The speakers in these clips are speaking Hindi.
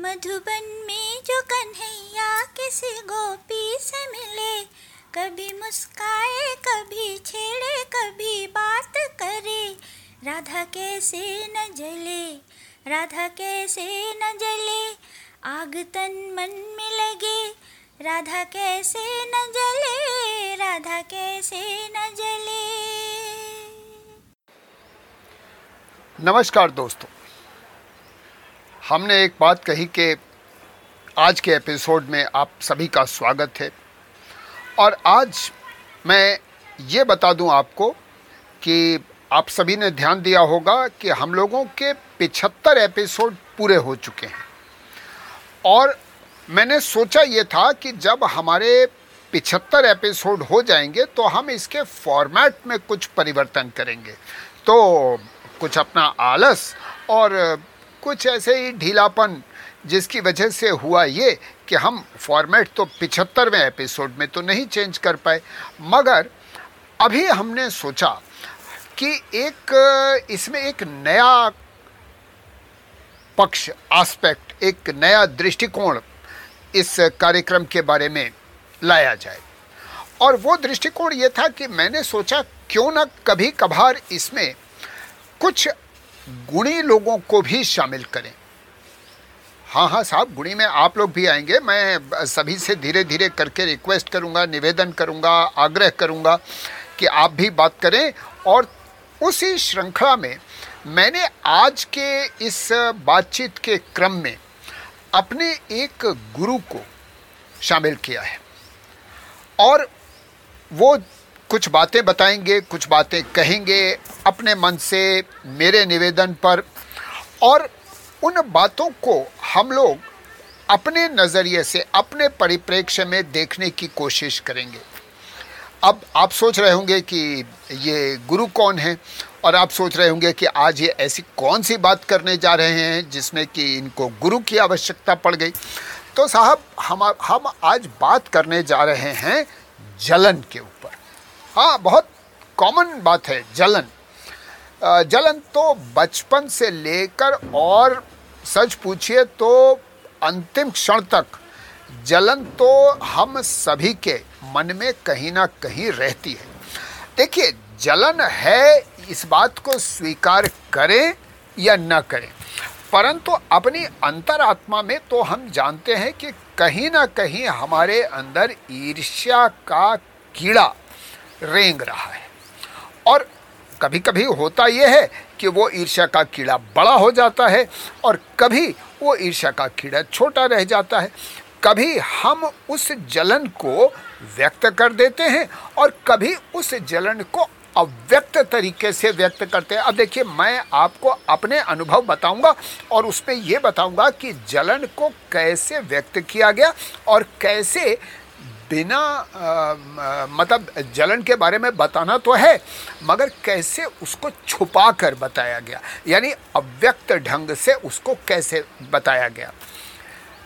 मधुबन में जो कन्हैया किसी गोपी से मिले, कभी मुस्काए, कभी छेड़े, कभी बात करे, राधा कैसे न जले, राधा कैसे न जले आग तन मन में लगे, राधा कैसे न जले, राधा कैसे न जले। नमस्कार दोस्तों। हमने एक बात कही कि आज के एपिसोड में आप सभी का स्वागत है। और आज मैं ये बता दूँ आपको कि आप सभी ने ध्यान दिया होगा कि हम लोगों के 75 एपिसोड पूरे हो चुके हैं। और मैंने सोचा ये था कि जब हमारे 75 एपिसोड हो जाएँगे तो हम इसके फॉर्मेट में कुछ परिवर्तन करेंगे। तो कुछ अपना आलस और कुछ ऐसे ही ढीलापन जिसकी वजह से हुआ ये कि हम फॉर्मेट तो पिछहत्तरवें एपिसोड में तो नहीं चेंज कर पाए। मगर अभी हमने सोचा कि एक, इसमें एक नया पक्ष एस्पेक्ट एक नया दृष्टिकोण इस कार्यक्रम के बारे में लाया जाए। और वो दृष्टिकोण ये था कि मैंने सोचा क्यों ना कभी कभार इसमें कुछ गुणी लोगों को भी शामिल करें। हाँ हाँ साहब, गुणी में आप लोग भी आएँगे। मैं सभी से धीरे धीरे करके रिक्वेस्ट करूँगा, निवेदन करूँगा, आग्रह करूँगा कि आप भी बात करें। और उसी श्रृंखला में मैंने आज के इस बातचीत के क्रम में अपने एक गुरु को शामिल किया है। और वो कुछ बातें बताएँगे, कुछ बातें कहेंगे अपने मन से, मेरे निवेदन पर। और उन बातों को हम लोग अपने नज़रिए से, अपने परिप्रेक्ष्य में देखने की कोशिश करेंगे। अब आप सोच रहे होंगे कि ये गुरु कौन है? और आप सोच रहे होंगे कि आज ये ऐसी कौन सी बात करने जा रहे हैं जिसमें कि इनको गुरु की आवश्यकता पड़ गई। तो साहब, हम हम आज बात करने जा रहे हैं जलन के ऊपर। हाँ बहुत कॉमन बात है, जलन। जलन तो बचपन से लेकर और सच पूछिए तो अंतिम क्षण तक, जलन तो हम सभी के मन में कहीं ना कहीं रहती है। देखिए, जलन है इस बात को स्वीकार करें या न करें, परंतु अपनी अंतरात्मा में तो हम जानते हैं कि कहीं ना कहीं हमारे अंदर ईर्ष्या का कीड़ा रेंग रहा है। और कभी कभी होता यह है कि वो ईर्ष्या का कीड़ा बड़ा हो जाता है और कभी वो ईर्ष्या का कीड़ा छोटा रह जाता है। कभी हम उस जलन को व्यक्त कर देते हैं और कभी उस जलन को अव्यक्त तरीके से व्यक्त करते हैं। अब देखिए, मैं आपको अपने अनुभव बताऊँगा और उसमें ये बताऊँगा कि जलन को कैसे व्यक्त किया गया और कैसे बिना आ, मतलब जलन के बारे में बताना तो है मगर कैसे उसको छुपा कर बताया गया? यानी अव्यक्त ढंग से उसको कैसे बताया गया?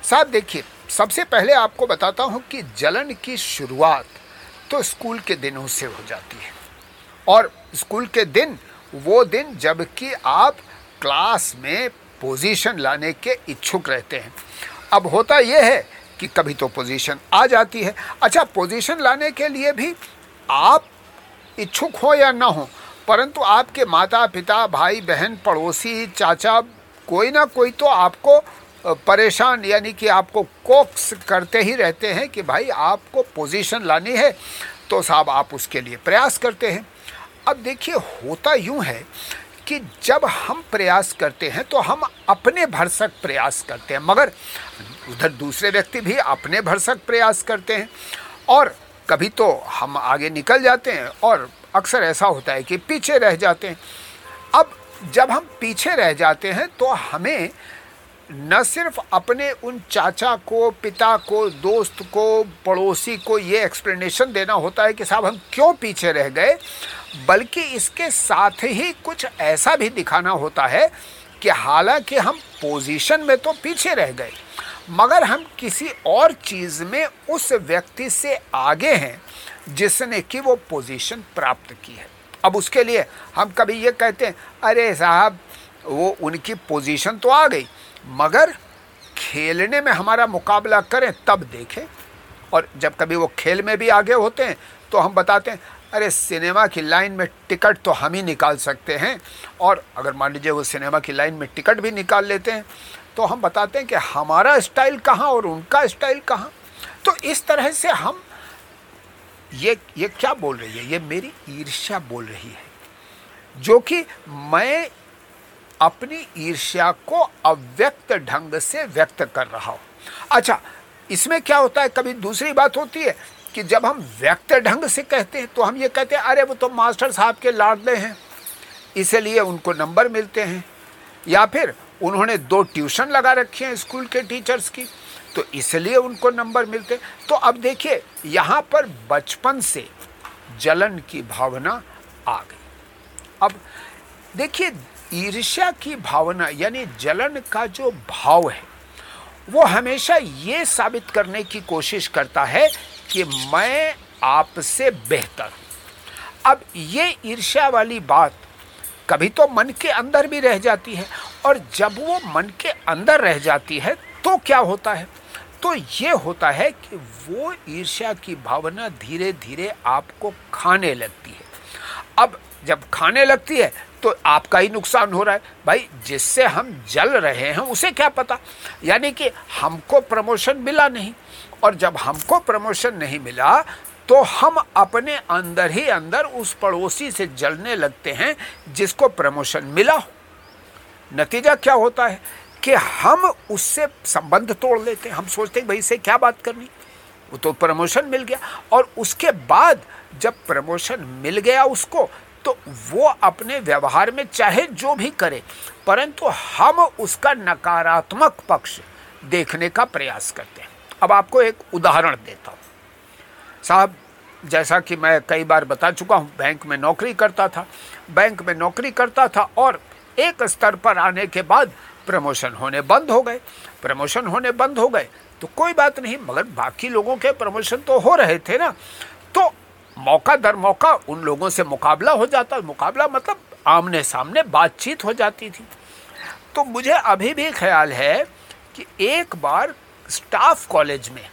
साहब देखिए सबसे पहले आपको बताता हूँ कि जलन की शुरुआत तो स्कूल के दिनों से हो जाती है। और स्कूल के दिन वो दिन जबकि आप क्लास में पोजीशन लाने के इच्छुक रहते हैं। अब होता यह है कि कभी तो पोजीशन आ जाती है। अच्छा पोजीशन लाने के लिए भी आप इच्छुक हो या ना हो, परंतु आपके माता पिता भाई बहन पड़ोसी, चाचा, कोई ना कोई तो आपको परेशान, यानी कि आपको कोक्स करते ही रहते हैं कि भाई आपको पोजीशन लानी है तो साहब आप उसके लिए प्रयास करते हैं। अब देखिए, होता यूँ है कि जब हम प्रयास करते हैं तो हम अपने भरसक प्रयास करते हैं, मगर उधर दूसरे व्यक्ति भी अपने भरसक प्रयास करते हैं। और कभी तो हम आगे निकल जाते हैं और अक्सर ऐसा होता है कि पीछे रह जाते हैं। अब जब हम पीछे रह जाते हैं तो हमें न सिर्फ़ अपने उन चाचा को, पिता को, दोस्त को, पड़ोसी को ये एक्सप्लेनेशन देना होता है कि साहब हम क्यों पीछे रह गए, बल्कि इसके साथ ही कुछ ऐसा भी दिखाना होता है कि हालाँकि हम पोजीशन में तो पीछे रह गए। मगर हम किसी और चीज़ में उस व्यक्ति से आगे हैं, जिसने कि वो पोजीशन प्राप्त की है। अब उसके लिए हम कभी ये कहते हैं, अरे साहब, वो उनकी पोजीशन तो आ गई, मगर खेलने में हमारा मुकाबला करें तब देखें। और जब कभी वो खेल में भी आगे होते हैं तो हम बताते हैं, अरे सिनेमा की लाइन में टिकट तो हम ही निकाल सकते हैं। और अगर मान लीजिए वो सिनेमा की लाइन में टिकट भी निकाल लेते हैं तो हम बताते हैं कि हमारा स्टाइल कहाँ और उनका स्टाइल कहाँ। तो इस तरह से हम ये ये क्या बोल रही है? ये मेरी ईर्ष्या बोल रही है। जो कि मैं अपनी ईर्ष्या को अव्यक्त ढंग से व्यक्त कर रहा हूँ। अच्छा इसमें क्या होता है? कभी दूसरी बात होती है कि जब हम व्यक्त ढंग से कहते हैं तो हम ये कहते हैं, अरे, वो तो मास्टर साहब के लाडले हैं। इसलिए उनको नंबर मिलते हैं। या फिर उन्होंने दो ट्यूशन लगा रखे हैं स्कूल के टीचर्स की तो इसलिए उनको नंबर मिलते। तो अब देखिए, यहाँ पर बचपन से जलन की भावना आ गई। अब देखिए, ईर्ष्या की भावना यानी जलन का जो भाव है, वो हमेशा ये साबित करने की कोशिश करता है कि मैं आपसे बेहतर हूँ। अब ये ईर्ष्या वाली बात कभी तो मन के अंदर भी रह जाती है और जब वो मन के अंदर रह जाती है तो क्या होता है? तो ये होता है कि वो ईर्ष्या की भावना धीरे धीरे आपको खाने लगती है। अब जब खाने लगती है तो आपका ही नुकसान हो रहा है। भाई, जिससे हम जल रहे हैं, उसे क्या पता? यानी कि हमको प्रमोशन मिला नहीं। और जब हमको प्रमोशन नहीं मिला तो हम अपने अंदर ही अंदर उस पड़ोसी से जलने लगते हैं, जिसको प्रमोशन मिला हो। नतीजा क्या होता है कि हम उससे संबंध तोड़ लेते हैं। हम सोचते हैं, भाई इससे क्या बात करनी? वो तो प्रमोशन मिल गया। और उसके बाद जब प्रमोशन मिल गया उसको तो वो अपने व्यवहार में चाहे जो भी करे, परंतु हम उसका नकारात्मक पक्ष देखने का प्रयास करते हैं। अब आपको एक उदाहरण देता हूँ। साहब, जैसा कि मैं कई बार बता चुका हूँ, बैंक में नौकरी करता था। बैंक में नौकरी करता था और एक स्तर पर आने के बाद प्रमोशन होने बंद हो गए। प्रमोशन होने बंद हो गए। तो कोई बात नहीं, मगर बाकी लोगों के प्रमोशन तो हो रहे थे ना। तो मौका दर मौका उन लोगों से मुकाबला हो जाता। मुकाबला मतलब आमने सामने बातचीत हो जाती थी। तो मुझे अभी भी ख्याल है कि एक बार स्टाफ कॉलेज में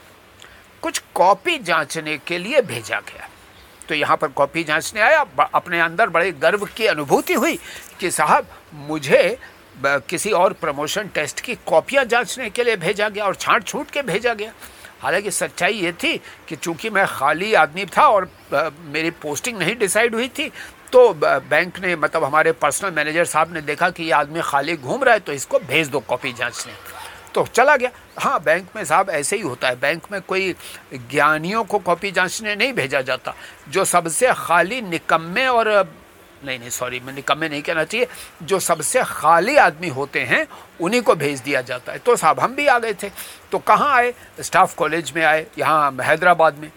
कुछ कॉपी जांचने के लिए भेजा गया। तो यहाँ पर कॉपी जांचने आया। अपने अंदर बड़े गर्व की अनुभूति हुई कि साहब, मुझे किसी और प्रमोशन टेस्ट की कॉपियाँ जांचने के लिए भेजा गया और छांट छूट के भेजा गया। हालाँकि सच्चाई ये थी कि चूँकि मैं खाली आदमी था और मेरी पोस्टिंग नहीं डिसाइड हुई थी तो बैंक ने मतलब हमारे पर्सनल मैनेजर साहब ने देखा कि ये आदमी खाली घूम रहा है तो इसको भेज दो कॉपी जांचने। तो चला गया। हाँ बैंक में साहब ऐसे ही होता है। बैंक में कोई ज्ञानियों को कॉपी जांचने नहीं भेजा जाता। जो सबसे खाली निकम्मे और नहीं नहीं सॉरी मैं निकम्मे नहीं कहना चाहिए। जो सबसे खाली आदमी होते हैं, उन्हीं को भेज दिया जाता है। तो साहब, हम भी आ गए थे। तो कहाँ आए? स्टाफ कॉलेज में आए, यहाँ हैदराबाद में।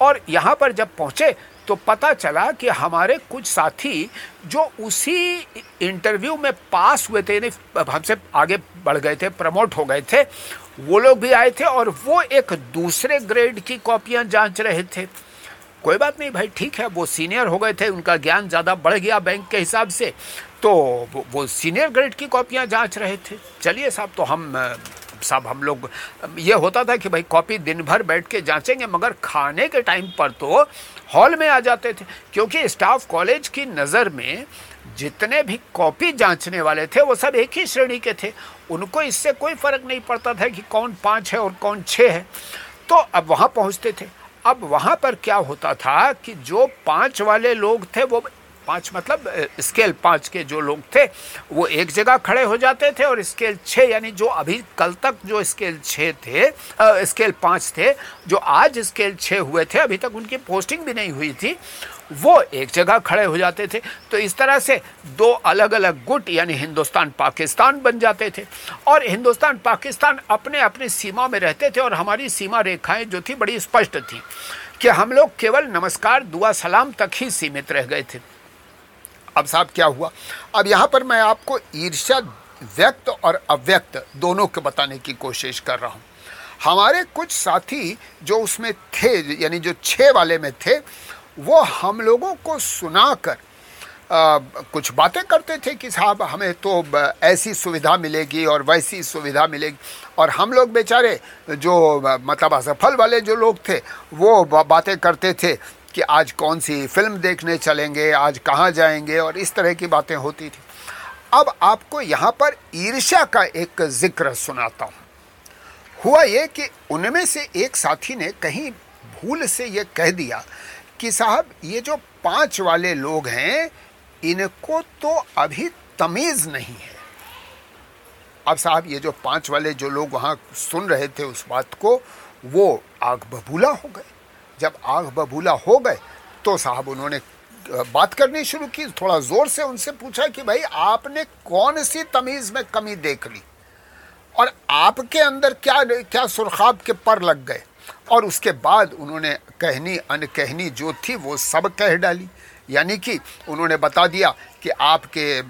और यहाँ पर जब पहुँचे तो पता चला कि हमारे कुछ साथी जो उसी इंटरव्यू में पास हुए थे, यानी हमसे आगे बढ़ गए थे, प्रमोट हो गए थे, वो लोग भी आए थे और वो एक दूसरे ग्रेड की कॉपियाँ जाँच रहे थे। कोई बात नहीं भाई ठीक है वो सीनियर हो गए थे उनका ज्ञान ज़्यादा बढ़ गया बैंक के हिसाब से। तो वो, सीनियर ग्रेड की कॉपियाँ जाँच रहे थे। चलिए साहब तो हम साहब हम लोग ये होता था कि भाई कॉपी दिन भर बैठ के जांचेंगे मगर खाने के टाइम पर तो हॉल में आ जाते थे। क्योंकि स्टाफ कॉलेज की नज़र में जितने भी कॉपी जांचने वाले थे वो सब एक ही श्रेणी के थे। उनको इससे कोई फ़र्क नहीं पड़ता था कि कौन पाँच है और कौन छः है। तो अब वहाँ पहुँचते थे। अब वहाँ पर क्या होता था कि जो पाँच वाले लोग थे वो पाँच मतलब स्केल पाँच के जो लोग थे वो एक जगह खड़े हो जाते थे और स्केल छः यानी जो अभी कल तक जो स्केल छः थे आ, स्केल पाँच थे जो आज स्केल छः हुए थे अभी तक उनकी पोस्टिंग भी नहीं हुई थी वो एक जगह खड़े हो जाते थे। तो इस तरह से दो अलग अलग गुट यानी हिंदुस्तान पाकिस्तान बन जाते थे। और हिंदुस्तान पाकिस्तान अपने अपने सीमा में रहते थे और हमारी सीमा रेखाएँ जो थी बड़ी स्पष्ट थी कि हम लोग केवल नमस्कार दुआ सलाम तक ही सीमित रह गए थे। अब साहब क्या हुआ? अब यहाँ पर मैं आपको ईर्ष्या व्यक्त और अव्यक्त दोनों को बताने की कोशिश कर रहा हूँ। हमारे कुछ साथी जो उसमें थे यानी जो छः वाले में थे वो हम लोगों को सुनाकर आ, कुछ बातें करते थे कि साहब हमें तो ऐसी सुविधा मिलेगी और वैसी सुविधा मिलेगी। और हम लोग बेचारे जो मतलब असफल वाले जो लोग थे वो बातें करते थे। कि आज कौन सी फ़िल्म देखने चलेंगे, आज कहाँ जाएँगे, और इस तरह की बातें होती थी। अब आपको यहाँ पर ईर्ष्या का एक ज़िक्र सुनाता हूँ। हुआ ये कि उनमें से एक साथी ने कहीं भूल से ये कह दिया कि साहब, ये जो पाँच वाले लोग हैं, इनको तो अभी तमीज नहीं है। अब साहब, ये जो पाँच वाले जो लोग वहाँ सुन रहे थे उस बात को, वो आग बबूला हो गए। जब आग बबूला हो गए तो साहब उन्होंने बात करनी शुरू की। थोड़ा ज़ोर से उनसे पूछा कि भाई, आपने कौन सी तमीज में कमी देख ली? और आपके अंदर क्या क्या सुरखाब के पर लग गए? और उसके बाद उन्होंने कहनी, अनकहनी जो थी, वो सब कह डाली। यानी कि उन्होंने बता दिया कि आपके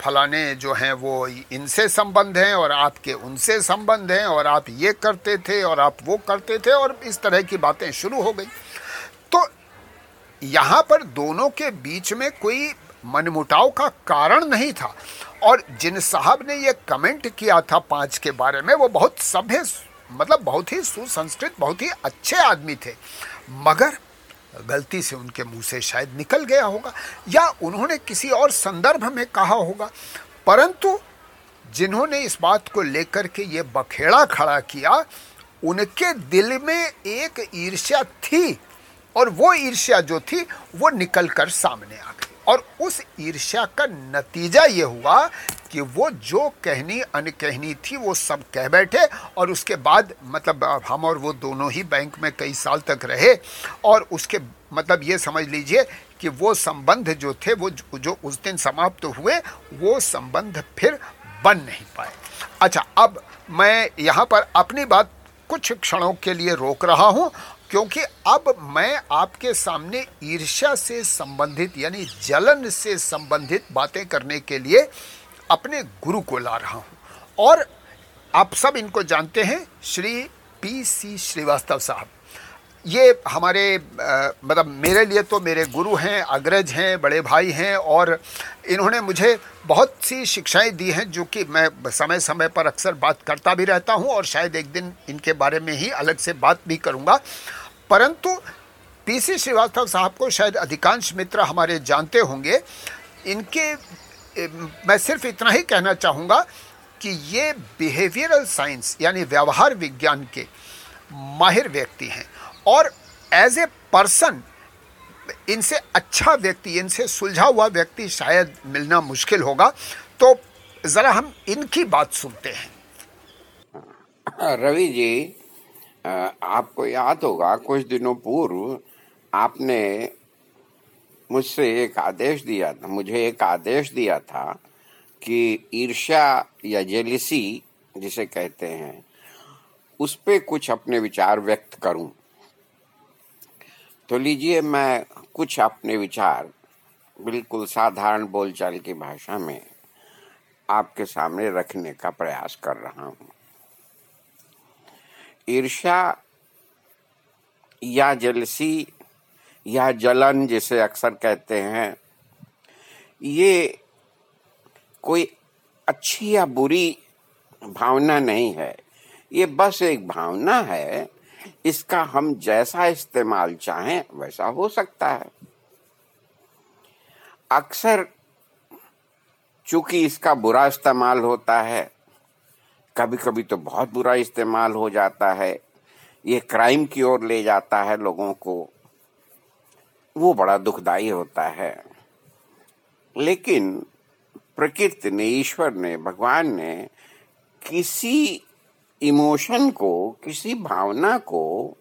फलाने जो हैं वो इनसे संबंध हैं और आपके उनसे संबंध हैं और आप ये करते थे और आप वो करते थे और इस तरह की बातें शुरू हो गई। तो यहाँ पर दोनों के बीच में कोई मनमुटाव का कारण नहीं था और जिन साहब ने ये कमेंट किया था पाँच के बारे में, वो बहुत सभ्य मतलब बहुत ही सुसंस्कृत, बहुत ही अच्छे आदमी थे। मगर गलती से उनके मुँह से शायद निकल गया होगा, या उन्होंने किसी और संदर्भ में कहा होगा। परंतु जिन्होंने इस बात को लेकर के ये बखेड़ा खड़ा किया, उनके दिल में एक ईर्ष्या थी, और वो ईर्ष्या जो थी, वो निकल कर सामने आ गई। और उस ईर्ष्या का नतीजा ये हुआ कि वो जो कहनी अनकहनी थी, वो सब कह बैठे और उसके बाद मतलब हम और वो दोनों ही बैंक में कई साल तक रहे और उसके मतलब ये समझ लीजिए कि वो संबंध जो थे, वो जो उस दिन समाप्त तो हुए, वो संबंध फिर बन नहीं पाए। अच्छा अब मैं यहाँ पर अपनी बात कुछ क्षणों के लिए रोक रहा हूँ क्योंकि अब मैं आपके सामने ईर्ष्या से संबंधित, यानी जलन से संबंधित बातें करने के लिए अपने गुरु को ला रहा हूँ। और आप सब इनको जानते हैं, श्री पी सी श्रीवास्तव साहब। ये हमारे मतलब मेरे लिए तो मेरे गुरु हैं, अग्रज हैं, बड़े भाई हैं, और इन्होंने मुझे बहुत सी शिक्षाएँ दी हैं जो कि मैं समय समय पर अक्सर बात करता भी रहता हूँ, और शायद एक दिन इनके बारे में ही अलग से बात भी करूँगा। परंतु पीसी श्रीवास्तव साहब को शायद अधिकांश मित्र हमारे जानते होंगे। इनके मैं सिर्फ़ इतना ही कहना चाहूँगा कि ये बिहेवियरल साइंस यानी व्यवहार विज्ञान के माहिर व्यक्ति हैं। और एज ए पर्सन इनसे अच्छा व्यक्ति, इनसे सुलझा हुआ व्यक्ति शायद मिलना मुश्किल होगा। तो ज़रा हम इनकी बात सुनते हैं। रवि जी आपको याद होगा, कुछ दिनों पूर्व आपने मुझसे एक आदेश दिया था, मुझे एक आदेश दिया था कि ईर्ष्या या जेलिसी, जिसे कहते हैं, उस पर कुछ अपने विचार व्यक्त करूँ। तो लीजिए, मैं कुछ अपने विचार बिल्कुल साधारण बोलचाल की भाषा में आपके सामने रखने का प्रयास कर रहा हूँ। ईर्ष्या या जलसी या जलन जिसे अक्सर कहते हैं, ये कोई अच्छी या बुरी भावना नहीं है। ये बस एक भावना है, इसका हम जैसा इस्तेमाल चाहें वैसा हो सकता है। अक्सर चूँकि इसका बुरा इस्तेमाल होता है कभी कभी तो बहुत बुरा इस्तेमाल हो जाता है। ये क्राइम की ओर ले जाता है लोगों को। वो बड़ा दुखदाई होता है। लेकिन प्रकृति ने, ईश्वर ने, भगवान ने किसी इमोशन को, किसी भावना को,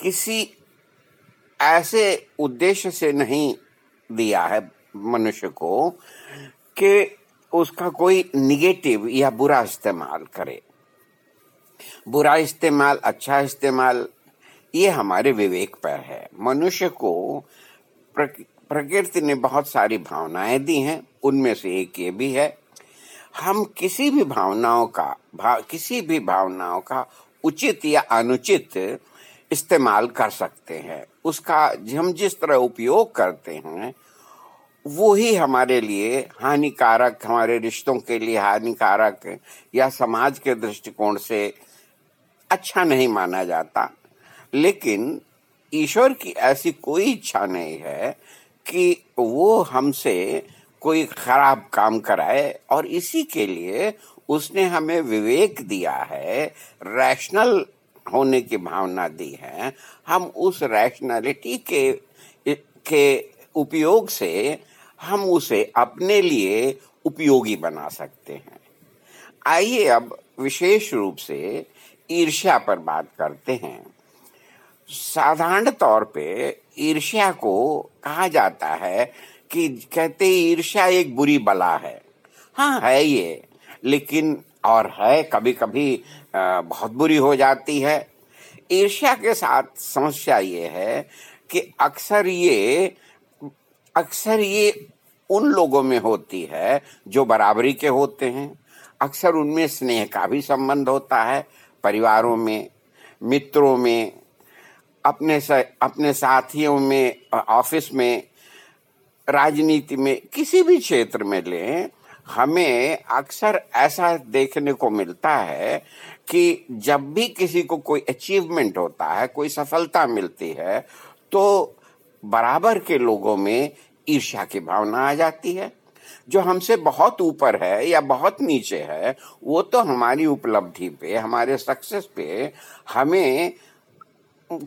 किसी ऐसे उद्देश्य से नहीं दिया है मनुष्य को कि उसका कोई निगेटिव या बुरा इस्तेमाल करे। बुरा इस्तेमाल अच्छा इस्तेमाल, ये हमारे विवेक पर है। मनुष्य को प्रकृति ने बहुत सारी भावनाएँ दी हैं, उनमें से एक ये भी है, हम किसी भी भावनाओं का भाव किसी भी भावनाओं का उचित या अनुचित इस्तेमाल कर सकते हैं। उसका, हम जिस तरह उपयोग करते हैं वो ही हमारे लिए हानिकारक, हमारे रिश्तों के लिए हानिकारक या समाज के दृष्टिकोण से अच्छा नहीं माना जाता। लेकिन ईश्वर की ऐसी कोई इच्छा नहीं है कि वो हमसे कोई खराब काम कराए और इसी के लिए उसने हमें विवेक दिया है रैशनल होने की भावना दी है। हम उस रैशनैलिटी के के उपयोग से हम उसे अपने लिए उपयोगी बना सकते हैं। आइए अब विशेष रूप से ईर्ष्या पर बात करते हैं। साधारण तौर पे ईर्ष्या को कहा जाता है कि कहते ईर्ष्या एक बुरी बला है। हाँ है ये, लेकिन और है कभी कभी बहुत बुरी हो जाती है। ईर्ष्या के साथ समस्या ये है कि अक्सर ये अक्सर ये उन लोगों में होती है जो बराबरी के होते हैं। अक्सर उनमें स्नेह का भी संबंध होता है। परिवारों में मित्रों में अपने सा, अपने साथियों में ऑफ़िस में राजनीति में किसी भी क्षेत्र में लें हमें अक्सर ऐसा देखने को मिलता है कि जब भी किसी को कोई अचीवमेंट होता है कोई सफलता मिलती है तो बराबर के लोगों में ईर्ष्या की भावना आ जाती है। जो हमसे बहुत ऊपर है या बहुत नीचे है वो तो हमारी उपलब्धि पे हमारे सक्सेस पे हमें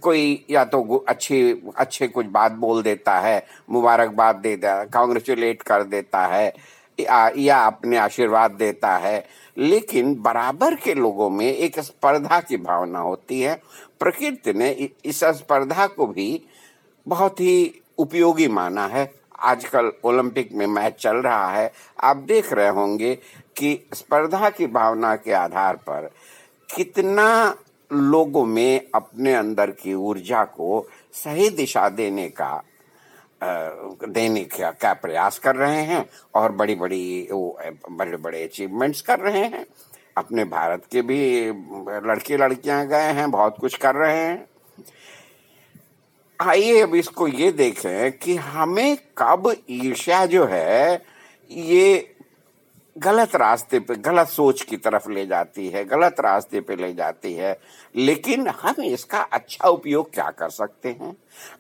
कोई या तो अच्छी अच्छे कुछ बात बोल देता है मुबारकबाद दे देता कांग्रेचुलेट कर देता है या, या अपने आशीर्वाद देता है। लेकिन बराबर के लोगों में एक स्पर्धा की भावना होती है। प्रकृति ने इस स्पर्धा को भी बहुत ही उपयोगी माना है। आजकल ओलंपिक में मैच चल रहा है, आप देख रहे होंगे कि स्पर्धा की भावना के आधार पर कितना लोगों में अपने अंदर की ऊर्जा को सही दिशा देने का देने का क्या प्रयास कर रहे हैं और बड़ी बड़ी बड़े बड़े अचीवमेंट्स कर रहे हैं। अपने भारत के भी लड़के लड़कियाँ गए हैं, बहुत कुछ कर रहे हैं। आइए अब इसको ये देखें कि हमें कब ईर्ष्या जो है, ये गलत रास्ते पे, गलत सोच की तरफ़ ले जाती है, गलत रास्ते पे ले जाती है। लेकिन हम इसका अच्छा उपयोग क्या कर सकते हैं?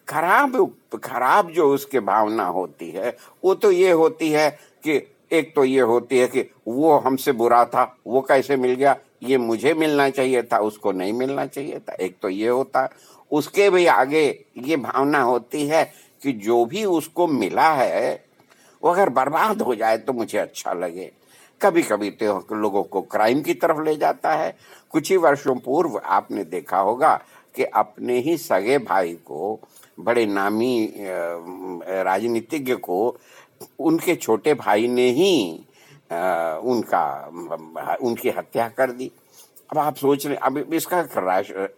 खराब खराब जो उसके भावना होती है, वो तो ये होती है कि एक तो ये होती है कि वो हमसे बुरा था, वो कैसे मिल गया? ये मुझे मिलना चाहिए था, उसको नहीं मिलना चाहिए था। एक तो ये होता। उसके भी आगे ये भावना होती है कि जो भी उसको मिला है, वो अगर बर्बाद हो जाए तो मुझे अच्छा लगे। कभी कभी तो लोगों को क्राइम की तरफ़ ले जाता है। कुछ ही वर्षों पूर्व आपने देखा होगा कि अपने ही सगे भाई को, बड़े नामी राजनीतिज्ञ को उनके छोटे भाई ने ही उनका, उनकी हत्या कर दी। अब आप सोच रहे, अब इसका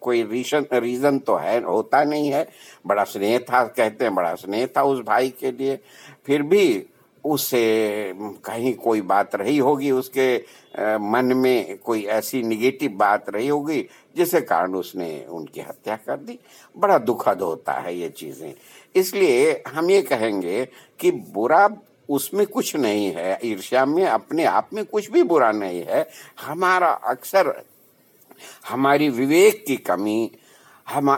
कोई रीजन रीजन तो है, होता नहीं है। बड़ा स्नेह था, कहते हैं, बड़ा स्नेह था उस भाई के लिए। फिर भी उससे कहीं कोई बात रही होगी, उसके मन में कोई ऐसी निगेटिव बात रही होगी, जिसके कारण उसने उनकी हत्या कर दी। बड़ा दुखद होता है ये चीज़ें। इसलिए हम ये कहेंगे कि बुरा उसमें कुछ नहीं है, ईर्ष्या में, अपने आप में कुछ भी बुरा नहीं है। हमारा अक्सर, हमारी विवेक की कमी, हम,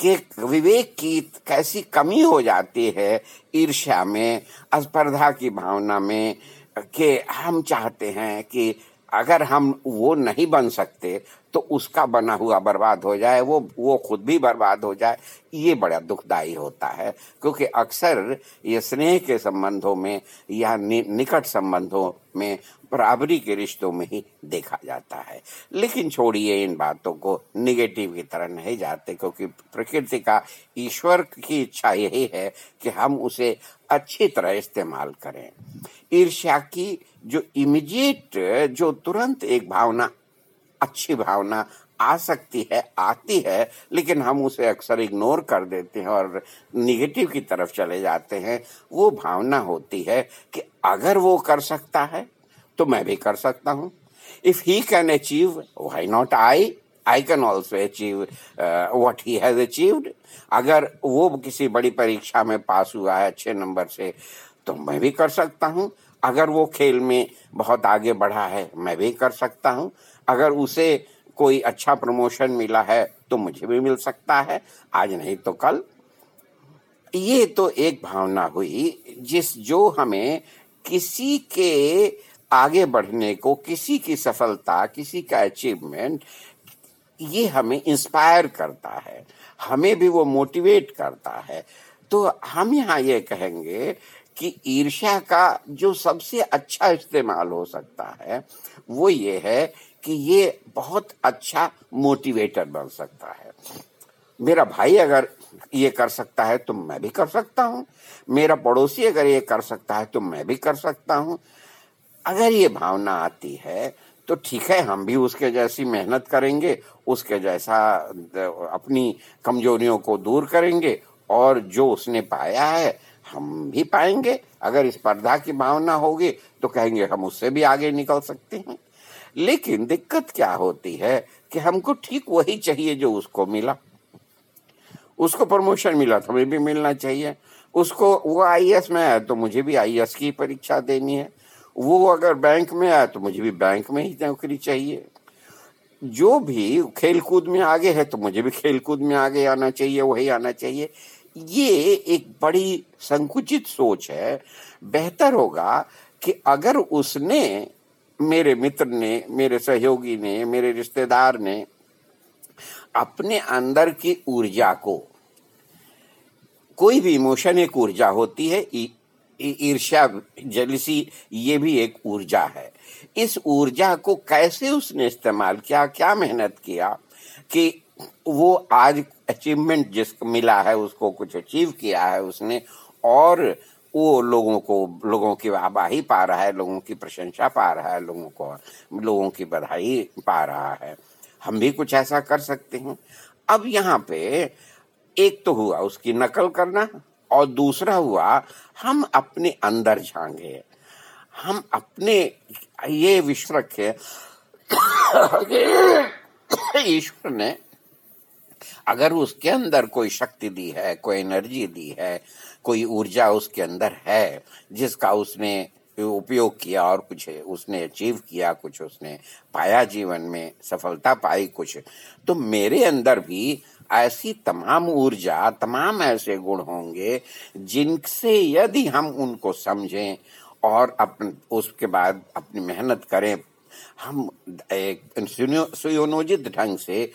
के विवेक की कैसी कमी हो जाती है ईर्ष्या में स्पर्धा की भावना में, कि हम चाहते हैं कि अगर हम वो नहीं बन सकते तो उसका बना हुआ बर्बाद हो जाए वो वो खुद भी बर्बाद हो जाए ये बड़ा दुखदाई होता है। क्योंकि अक्सर ये स्नेह के संबंधों में या नि, निकट संबंधों में बराबरी के रिश्तों में ही देखा जाता है। लेकिन छोड़िए इन बातों को निगेटिव की तरह नहीं जाते, क्योंकि प्रकृति का ईश्वर की इच्छा यही है कि हम उसे अच्छी तरह इस्तेमाल करें। ईर्ष्या की जो इमीडिएट जो तुरंत एक भावना, अच्छी भावना आ सकती है, आती है, लेकिन हम उसे अक्सर इग्नोर कर देते हैं और निगेटिव की तरफ़ चले जाते हैं, वो भावना होती है कि अगर वो कर सकता है तो मैं भी कर सकता हूँ। If he can achieve why not I I can also achieve what he has achieved अगर वो किसी बड़ी परीक्षा में पास हुआ है अच्छे नंबर से तो मैं भी कर सकता हूँ। अगर वो खेल में बहुत आगे बढ़ा है, मैं भी कर सकता हूँ। अगर उसे कोई अच्छा प्रमोशन मिला है तो मुझे भी मिल सकता है। आज नहीं तो कल। ये तो एक भावना हुई, जिस जो हमें किसी के आगे बढ़ने को, किसी की सफलता, किसी का अचीवमेंट ये हमें इंस्पायर करता है, हमें भी वो मोटिवेट करता है। तो हम यहाँ ये कहेंगे कि ईर्ष्या का जो सबसे अच्छा इस्तेमाल हो सकता है, वो ये है कि ये बहुत अच्छा मोटिवेटर बन सकता है। मेरा भाई अगर ये कर सकता है तो मैं भी कर सकता हूँ। मेरा पड़ोसी अगर ये कर सकता है तो मैं भी कर सकता हूँ। अगर ये भावना आती है तो ठीक है, हम भी उसके जैसी मेहनत करेंगे, उसके जैसा अपनी कमजोरियों को दूर करेंगे, और जो उसने पाया है, हम भी पाएँगे। अगर स्पर्धा की भावना होगी तो कहेंगे हम उससे भी आगे निकल सकते हैं। लेकिन दिक्कत क्या होती है कि हमको ठीक वही चाहिए जो उसको मिला। उसको प्रमोशन मिला तो हमें भी मिलना चाहिए। उसको, वो आई में है तो मुझे भी आई की परीक्षा देनी है। वो अगर बैंक में आया तो मुझे भी बैंक में ही नौकरी चाहिए। जो भी खेलकूद में आगे है तो मुझे भी खेलकूद में आगे आना चाहिए, वही आना चाहिए। ये एक बड़ी संकुचित सोच है। बेहतर होगा कि अगर उसने, मेरे मित्र ने, मेरे सहयोगी ने, मेरे रिश्तेदार ने अपने अंदर की ऊर्जा को, कोई भी इमोशन, एक ऊर्जा होती है ईर्ष्या, जलसी, ये भी एक ऊर्जा है। इस ऊर्जा को कैसे उसने इस्तेमाल किया, क्या मेहनत किया कि वो आज अचीवमेंट जिसको मिला है, उसको कुछ अचीव किया है उसने, और वो लोगों को, लोगों की वाहवाही पा रहा है, लोगों की प्रशंसा पा रहा है, लोगों को, लोगों की बधाई पा रहा है। हम भी कुछ ऐसा कर सकते हैं। अब यहाँ पे एक तो हुआ, उसकी नकल करना। और दूसरा हुआ, हम अपने अंदर झांगे हम अपने, ये विश्व रखे। ईश्वर ने, अगर उसके अंदर कोई शक्ति दी है, कोई एनर्जी दी है, कोई ऊर्जा उसके अंदर है, जिसका उसने उपयोग किया और कुछ उसने अचीव किया, कुछ उसने पाया जीवन में, सफलता पाई कुछ तो मेरे अंदर भी ऐसी तमाम ऊर्जा, तमाम ऐसे गुण होंगे जिनसे यदि हम उनको समझें और अपन उसके बाद अपनी मेहनत करें, हम एक सुयोजित ढंग से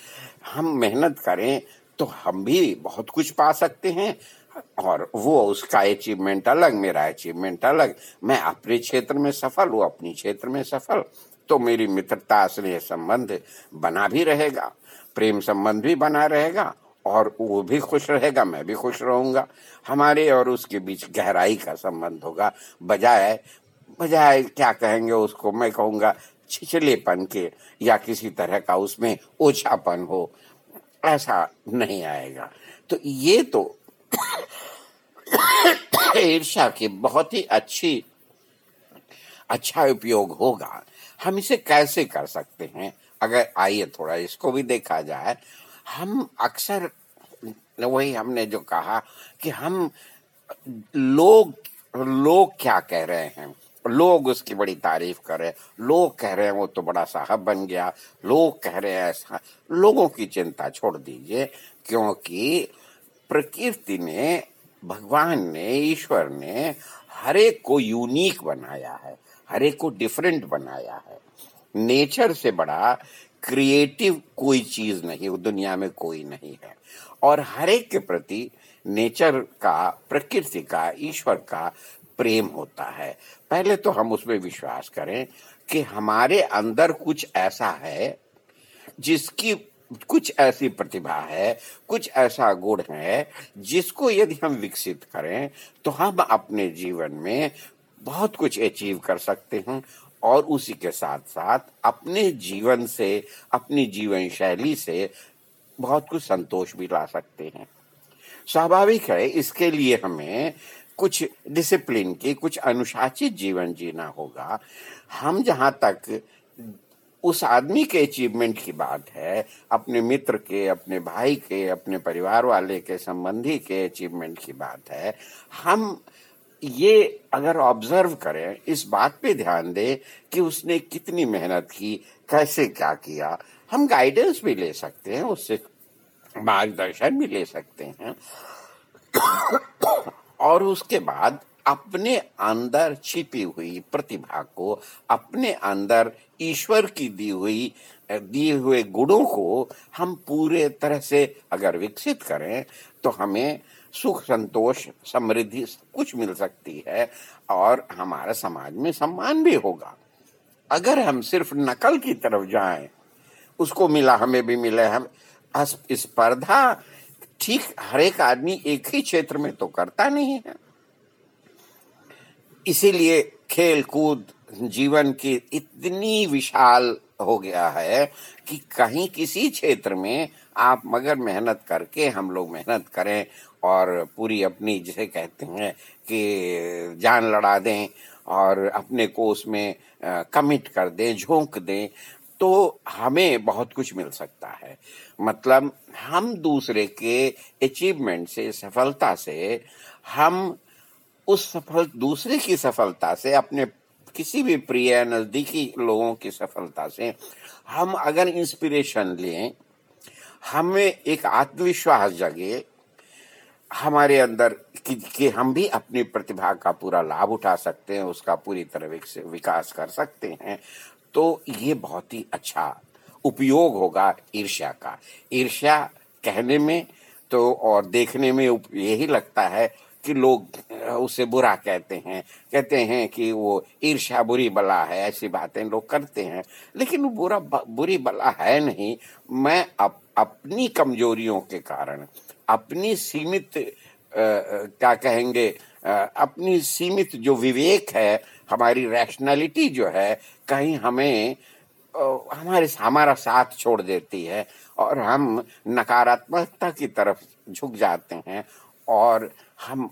हम मेहनत करें तो हम भी बहुत कुछ पा सकते हैं। और वो उसका अचीवमेंट अलग, मेरा अचीवमेंट अलग। मैं अपने क्षेत्र में सफल हूँ, अपनी क्षेत्र में सफल। तो मेरी मित्रता, स्नेह संबंध बना भी रहेगा। प्रेम संबंध भी बना रहेगा और वो भी खुश रहेगा, मैं भी खुश रहूँगा। हमारे और उसके बीच गहराई का संबंध होगा। बजाय बजाय क्या कहेंगे उसको, मैं कहूँगा छिछलेपन के या किसी तरह का उसमें ओछापन हो, ऐसा नहीं आएगा। तो ये तो ईर्षा की बहुत ही अच्छी अच्छा उपयोग होगा। हम इसे कैसे कर सकते हैं? अगर आइए थोड़ा, इसको भी देखा जाए, हम अक्सर, वही हमने जो कहा कि हम लोग लोग क्या कह रहे हैं? लोग उसकी बड़ी तारीफ़ कर रहे लोग कह रहे हैं, वो तो बड़ा साहब बन गया। लोग कह रहे हैं, ऐसा लोगों की चिंता छोड़ दीजिए, क्योंकि प्रकृति ने, भगवान ने, ईश्वर ने हरेक को यूनिक बनाया है हरेक को डिफरेंट बनाया है। नेचर से बड़ा क्रिएटिव कोई चीज़ नहीं दुनिया में कोई नहीं है। और हर एक के प्रति नेचर का, प्रकृति का, ईश्वर का प्रेम होता है। पहले तो हम उसमें विश्वास करें कि हमारे अंदर कुछ ऐसा है जिसकी, कुछ ऐसी प्रतिभा है, कुछ ऐसा गुण है जिसको यदि हम विकसित करें तो हम अपने जीवन में बहुत कुछ अचीव कर सकते हैं और उसी के साथ साथ अपने जीवन से, अपनी जीवन शैली से बहुत कुछ संतोष भी ला सकते हैं। स्वाभाविक है, इसके लिए हमें कुछ डिसिप्लिन की कुछ अनुशासित जीवन जीना होगा। हम जहाँ तक उस आदमी के अचीवमेंट की बात है, अपने मित्र के, अपने भाई के, अपने परिवार वाले के, संबंधी के अचीवमेंट की बात है, हम ये अगर ऑब्ज़र्व करें, इस बात पे ध्यान दें कि उसने कितनी मेहनत की, कैसे क्या किया। हम गाइडेंस भी ले सकते हैं, उससे मार्गदर्शन भी ले सकते हैं। और उसके बाद अपने अंदर छिपी हुई प्रतिभा को, अपने अंदर ईश्वर की दी हुई, दिए हुए गुणों को हम पूरे तरह से अगर विकसित करें तो हमें सुख संतोष, समृद्धि कुछ मिल सकती है और हमारा समाज में सम्मान भी होगा। अगर हम सिर्फ़ नकल की तरफ़ जाएँ, उसको मिला, हमें भी मिले, हम स्पर्धा, ठीक हर एक आदमी एक ही क्षेत्र में तो करता नहीं है। इसीलिए खेल कूद जीवन की इतनी विशाल हो गया है कि कहीं किसी क्षेत्र में आप मगर मेहनत करके हम लोग मेहनत करें और पूरी अपनी जिसे कहते हैं कि जान लड़ा दें और अपने को उसमें कमिट कर दें, झोंक दें तो हमें बहुत कुछ मिल सकता है। मतलब हम दूसरे के अचीवमेंट से, सफलता से, हम उस सफल, दूसरे की सफलता से अपने किसी भी प्रिय नजदीकी लोगों की सफलता से हम अगर इंस्पिरेशन लें हमें एक आत्मविश्वास जगे हमारे अंदर कि, कि हम भी अपनी प्रतिभा का पूरा लाभ उठा सकते हैं उसका पूरी तरह विकास कर सकते हैं तो ये बहुत ही अच्छा उपयोग होगा ईर्ष्या का। ईर्ष्या कहने में तो और देखने में यही लगता है कि लोग उसे बुरा कहते हैं। कहते हैं कि वो ईर्ष्या बुरी बला है ऐसी बातें लोग करते हैं। लेकिन वो बुरा बुरी बला है नहीं। मैं अप, अपनी कमजोरियों के कारण अपनी सीमित आ, क्या कहेंगे आ, अपनी सीमित जो विवेक है हमारी रैशनैलिटी जो है कहीं हमें हमारे, हमारा साथ छोड़ देती है और हम नकारात्मकता की तरफ़ झुक जाते हैं और हम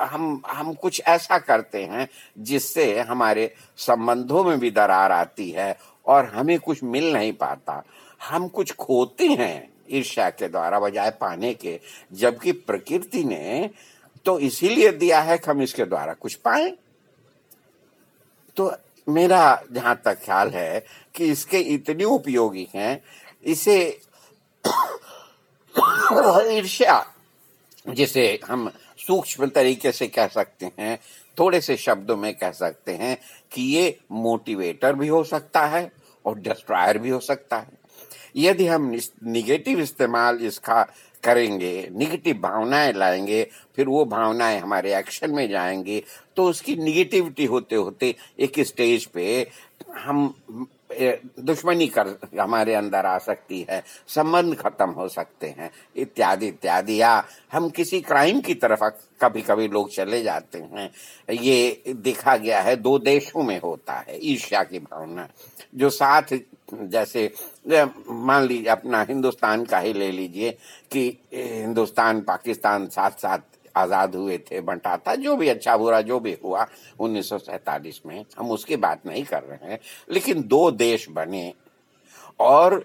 हम हम कुछ ऐसा करते हैं जिससे हमारे संबंधों में भी दरार आती है और हमें कुछ मिल नहीं पाता। हम कुछ खोते हैं ईर्ष्या के द्वारा बजाय पाने के, जबकि प्रकृति ने तो इसीलिए दिया है कि हम इसके द्वारा कुछ पाए। तो मेरा जहाँ तक ख्याल है कि इसके इतने उपयोगी हैं, इसे ईर्ष्या, जिसे हम सूक्ष्म तरीके से कह सकते हैं, थोड़े से शब्दों में कह सकते हैं कि ये मोटिवेटर भी हो सकता है और डिस्ट्रॉयर भी हो सकता है। यदि हम निगेटिव इस्तेमाल इसका करेंगे निगेटिव भावनाएँ लाएँगे, फिर वो भावनाएँ हमारे एक्शन में जाएँगे तो उसकी निगेटिविटी होते होते एक स्टेज पे हम दुश्मनी कर, हमारे अंदर आ सकती है, संबंध खत्म हो सकते हैं, इत्यादि इत्यादि, या हम किसी क्राइम की तरफ़ कभी कभी लोग चले जाते हैं। ये देखा गया है, दो देशों में होता है, ईर्ष्या की भावना, जो साथ जैसे मान लीजिए अपना हिंदुस्तान का ही ले लीजिए कि हिंदुस्तान, पाकिस्तान साथ साथ आज़ाद हुए थे, बंटा था, जो भी अच्छा बुरा, जो भी हुआ, उन्नीस में हम उसकी बात नहीं कर रहे हैं। लेकिन दो देश बने और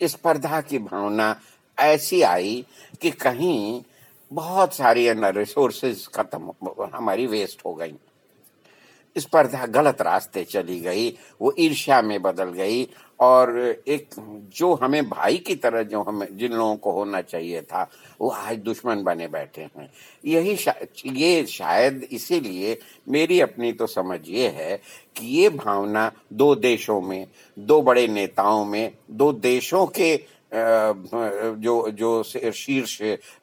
स्पर्धा की भावना ऐसी आई कि कहीं बहुत सारी रिसोर्सेज खत्म हमारी वेस्ट हो गई। स्पर्धा गलत रास्ते चली गई, वो ईर्ष्या में बदल गई और एक जो हमें भाई की तरह जो हमें जिन लोगों को होना चाहिए था वो आज दुश्मन बने बैठे हैं। यही शा, ये शायद इसीलिए मेरी अपनी तो समझ ये है कि ये भावना दो देशों में दो बड़े नेताओं में दो देशों के जो जो शीर्ष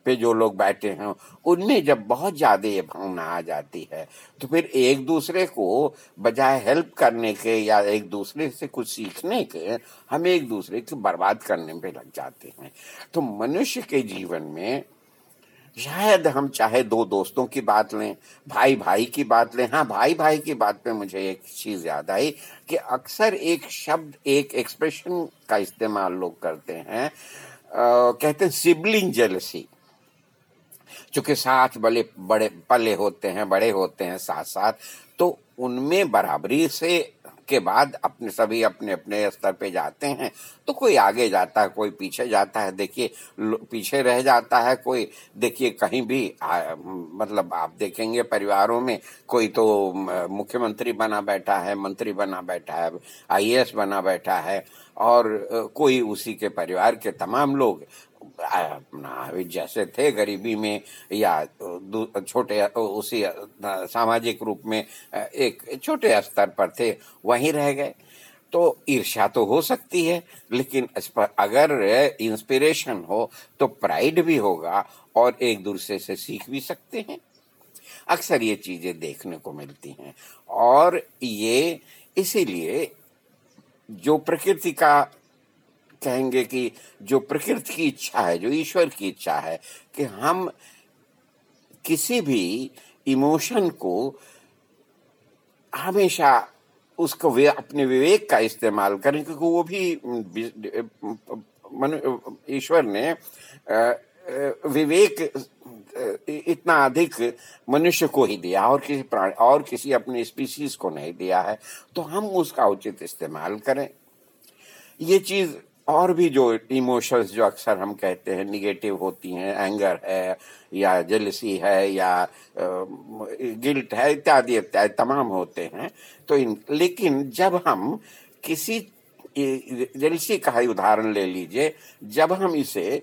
पे जो लोग बैठे हैं, उनमें जब बहुत ज़्यादा ये भावना आ जाती है तो फिर एक दूसरे को बजाय हेल्प करने के या एक दूसरे से कुछ सीखने के, हम एक दूसरे को बर्बाद करने पे लग जाते हैं। तो मनुष्य के जीवन में शायद हम चाहे दो दोस्तों की बात लें भाई भाई की बात लें। हाँ भाई भाई की बात पे मुझे एक चीज़ याद आई कि अक्सर एक शब्द एक एक्सप्रेशन का इस्तेमाल लोग करते हैं। आ, कहते हैं सिबलिंग जेलसी चूँकि साथ बड़े बड़े पले होते हैं बड़े होते हैं साथ साथ तो उनमें बराबरी से के बाद अपने सभी अपने अपने स्तर पे जाते हैं तो कोई आगे जाता है कोई पीछे जाता है। देखिए पीछे रह जाता है कोई। देखिए कहीं भी आ, मतलब आप देखेंगे परिवारों में कोई तो मुख्यमंत्री बना बैठा है मंत्री बना बैठा है आईएएस बना बैठा है और कोई उसी के परिवार के तमाम लोग। जैसे थे गरीबी में या छोटे, उसी सामाजिक रूप में एक छोटे स्तर पर थे, वहीं रह गए। तो ईर्ष्या तो हो सकती है, लेकिन इस पर अगर इंस्पिरेशन हो तो प्राइड भी होगा और एक दूसरे से सीख भी सकते हैं। अक्सर ये चीज़ें देखने को मिलती हैं। और ये इसीलिए जो प्रकृति का कहेंगे कि जो प्रकृति की इच्छा है, जो ईश्वर की इच्छा है, कि हम किसी भी इमोशन को हमेशा उसको वे, अपने विवेक का इस्तेमाल करें, क्योंकि वो भी ईश्वर ने विवेक इतना अधिक मनुष्य को ही दिया और किसी प्राणी, और किसी अपने स्पीसीज को नहीं दिया है तो हम उसका उचित इस्तेमाल करें। ये चीज़ और भी जो इमोशंस जो अक्सर हम कहते हैं, निगेटिव होती हैं, एंगर है, या जेलसी है, या गिल्ट है, इत्यादि इत्यादि, तमाम होते हैं। तो इन, लेकिन जब हम किसी जेलसी का ही उदाहरण ले लीजिए, जब हम इसे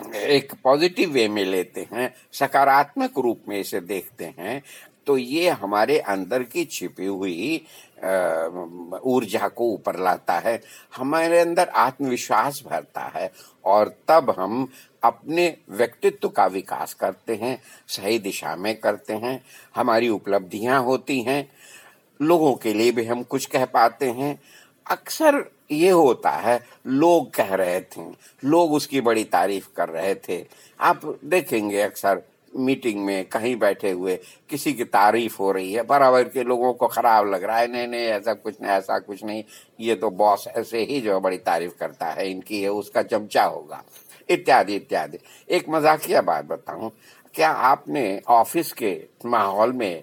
एक पॉजिटिव वे में लेते हैं, सकारात्मक रूप में इसे देखते हैं तो ये हमारे अंदर की छिपी हुई ऊर्जा को ऊपर लाता है, हमारे अंदर आत्मविश्वास भरता है, और तब हम अपने व्यक्तित्व का विकास करते हैं, सही दिशा में करते हैं, हमारी उपलब्धियाँ होती हैं, लोगों के लिए भी हम कुछ कह पाते हैं। अक्सर ये होता है, लोग कह रहे थे, लोग उसकी बड़ी तारीफ़ कर रहे थे। आप देखेंगे अक्सर मीटिंग में कहीं बैठे हुए, किसी की तारीफ़ हो रही है, बराबर के लोगों को खराब लग रहा है, नहीं नहीं, ऐसा कुछ नहीं, ऐसा कुछ नहीं, ये तो बॉस ऐसे ही जो बड़ी तारीफ़ करता है, इनकी है, उसका चमचा होगा, इत्यादि इत्यादि। एक मजाकिया बात बताऊँ, क्या आपने ऑफ़िस के माहौल में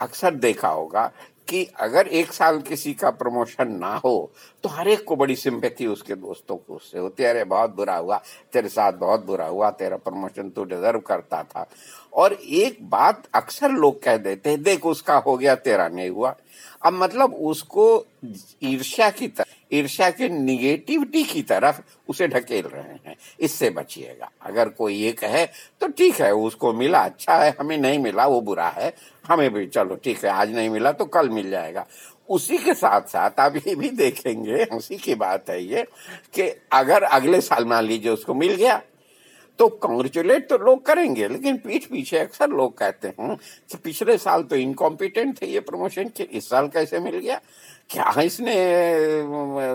अक्सर देखा होगा कि अगर एक साल किसी का प्रमोशन ना हो तो हर एक को बड़ी सिंपैथी उसके दोस्तों को उससे होती है। अरे, बहुत बुरा हुआ, तेरे साथ बहुत बुरा हुआ, तेरा प्रमोशन तू डिजर्व करता था। और एक बात अक्सर लोग कह देते हैं, देख उसका हो गया, तेरा नहीं हुआ। अब मतलब उसको ईर्ष्या की तरफ़ ईर्ष्या के निगेटिविटी की तरफ़ उसे ढकेल रहे हैं। इससे बचिएगा। अगर कोई ये कहे तो ठीक है, उसको मिला अच्छा है, हमें नहीं मिला, वो बुरा है, हमें भी, चलो, ठीक है, आज नहीं मिला तो कल मिल जाएगा। उसी के साथ साथ आप ये भी देखेंगे, उसी की बात है ये, कि अगर अगले साल मान लीजिए उसको मिल गया तो कॉन्ग्रेचुलेट तो लोग करेंगे, लेकिन पीठ पीछे अक्सर लोग कहते हैं कि पिछले साल तो इनकॉम्पिटेंट थे ये प्रमोशन के, इस साल कैसे मिल गया? क्या इसने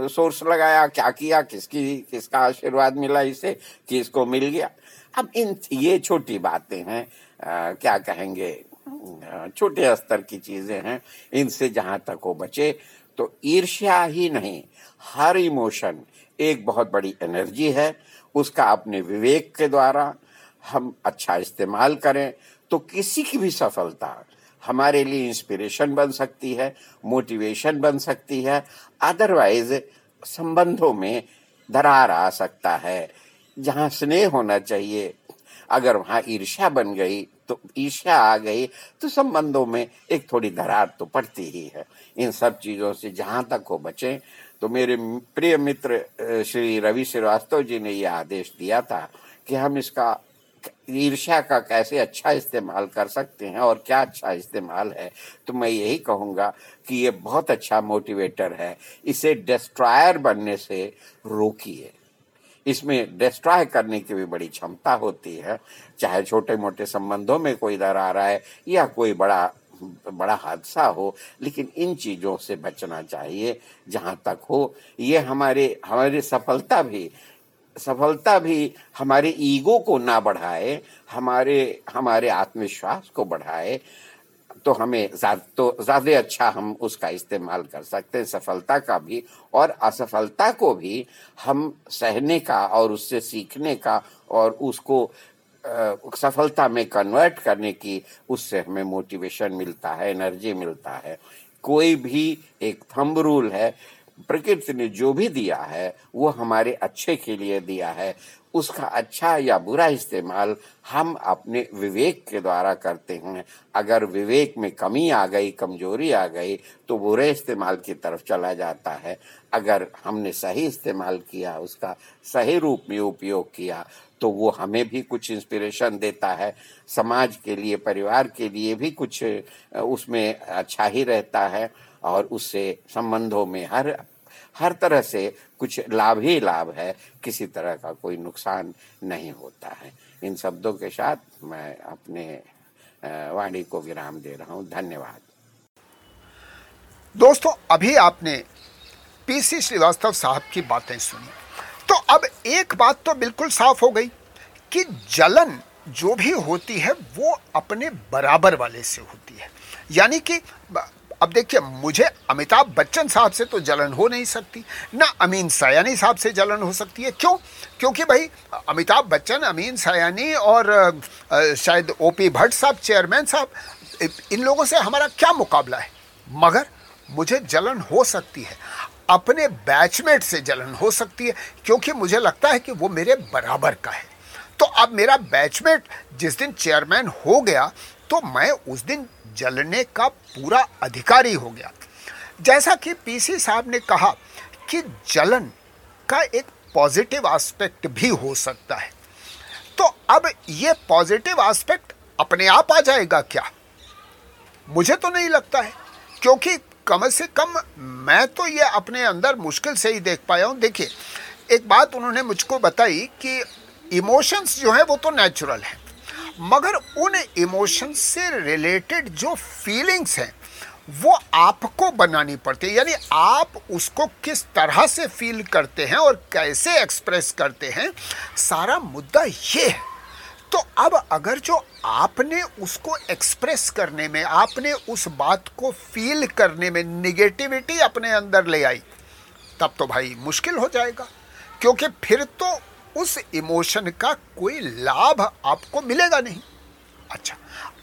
सोर्स लगाया, क्या किया, किसकी, किसका आशीर्वाद मिला इसे कि इसको मिल गया? अब इन ये छोटी बातें हैं क्या कहेंगे? छोटे स्तर की चीज़ें हैं, इनसे जहाँ तक हो बचे तो ईर्ष्या ही नहीं, हर इमोशन एक बहुत बड़ी एनर्जी है, उसका अपने विवेक के द्वारा हम अच्छा इस्तेमाल करें तो किसी की भी सफलता हमारे लिए इंस्पिरेशन बन सकती है मोटिवेशन बन सकती है। अदरवाइज़ संबंधों में दरार आ सकता है। जहाँ स्नेह होना चाहिए, अगर वहाँ ईर्ष्या बन गई तो ईर्ष्या आ गई तो संबंधों में एक थोड़ी दरार तो पड़ती ही है। इन सब चीज़ों से जहाँ तक हो बचे तो मेरे प्रिय मित्र श्री रवि श्रीवास्तव जी ने यह आदेश दिया था कि हम इसका ईर्ष्या का कैसे अच्छा इस्तेमाल कर सकते हैं और क्या अच्छा इस्तेमाल है? तो मैं यही कहूँगा कि ये बहुत अच्छा मोटिवेटर है। इसे डिस्ट्रॉयर बनने से रोकिए। इसमें डिस्ट्रॉय करने की भी बड़ी क्षमता होती है। चाहे छोटे मोटे संबंधों में कोई दर आ रहा है या कोई बड़ा बड़ा हादसा हो, लेकिन इन चीज़ों से बचना चाहिए जहाँ तक हो। ये हमारे, हमारी सफलता भी सफलता भी हमारे ईगो को ना बढ़ाए, हमारे हमारे आत्मविश्वास को बढ़ाए तो हमें तो ज़्यादा अच्छा हम उसका इस्तेमाल कर सकते हैं, सफलता का भी और असफलता को भी हम सहने का और उससे सीखने का और उसको सफलता में कन्वर्ट करने की उससे हमें मोटिवेशन मिलता है, एनर्जी मिलता है। कोई भी एक थंब रूल है प्रकृति ने जो भी दिया है, वो हमारे अच्छे के लिए दिया है। उसका अच्छा या बुरा इस्तेमाल हम अपने विवेक के द्वारा करते हैं। अगर विवेक में कमी आ गई, कमज़ोरी आ गई तो बुरे इस्तेमाल की तरफ़ चला जाता है। अगर हमने सही इस्तेमाल किया, उसका सही रूप में उपयोग किया तो वो हमें भी कुछ इंस्पिरेशन देता है। समाज के लिए, परिवार के लिए भी कुछ, उसमें अच्छा ही रहता है। और उससे संबंधों में हर हर तरह से कुछ लाभ ही लाभ है, किसी तरह का कोई नुकसान नहीं होता है। इन शब्दों के साथ मैं अपने वाणी को विराम दे रहा हूँ। धन्यवाद। दोस्तों, अभी आपने पीसी श्रीवास्तव साहब की बातें सुनी। तो अब एक बात तो बिल्कुल साफ़ हो गई कि जलन जो भी होती है, वो अपने बराबर वाले से होती है। यानी कि अब देखिए, मुझे अमिताभ बच्चन साहब से तो जलन हो नहीं सकती, ना अमीन सयानी साहब से जलन हो सकती है। क्यों? क्योंकि भाई, अमिताभ बच्चन, अमीन सयानी और शायद ओपी भट्ट साहब, चेयरमैन साहब इन लोगों से हमारा क्या मुकाबला है? मगर मुझे जलन हो सकती है, अपने बैचमेट से जलन हो सकती है, क्योंकि मुझे लगता है कि वो मेरे बराबर का है। तो अब मेरा बैचमेट जिस दिन चेयरमैन हो गया तो मैं उस दिन जलने का पूरा अधिकारी हो गया। जैसा कि पीसी साहब ने कहा कि जलन का एक पॉजिटिव एस्पेक्ट भी हो सकता है। तो अब ये पॉजिटिव एस्पेक्ट अपने आप आ जाएगा क्या? मुझे तो नहीं लगता है, क्योंकि कम से कम मैं तो ये अपने अंदर मुश्किल से ही देख पाया हूँ। देखिए, एक बात उन्होंने मुझको बताई कि इमोशंस जो है वो तो नेचुरल है। मगर उन इमोशंस से रिलेटेड जो फीलिंग्स हैं, वो आपको बनानी पड़ती है। यानी आप उसको किस तरह से फील करते हैं और कैसे एक्सप्रेस करते हैं, सारा मुद्दा ये है। तो अब अगर जो आपने उसको एक्सप्रेस करने में, आपने उस बात को फील करने में निगेटिविटी अपने अंदर ले आई, तब तो भाई मुश्किल हो जाएगा। क्योंकि फिर तो उस इमोशन का कोई लाभ आपको मिलेगा नहीं। अच्छा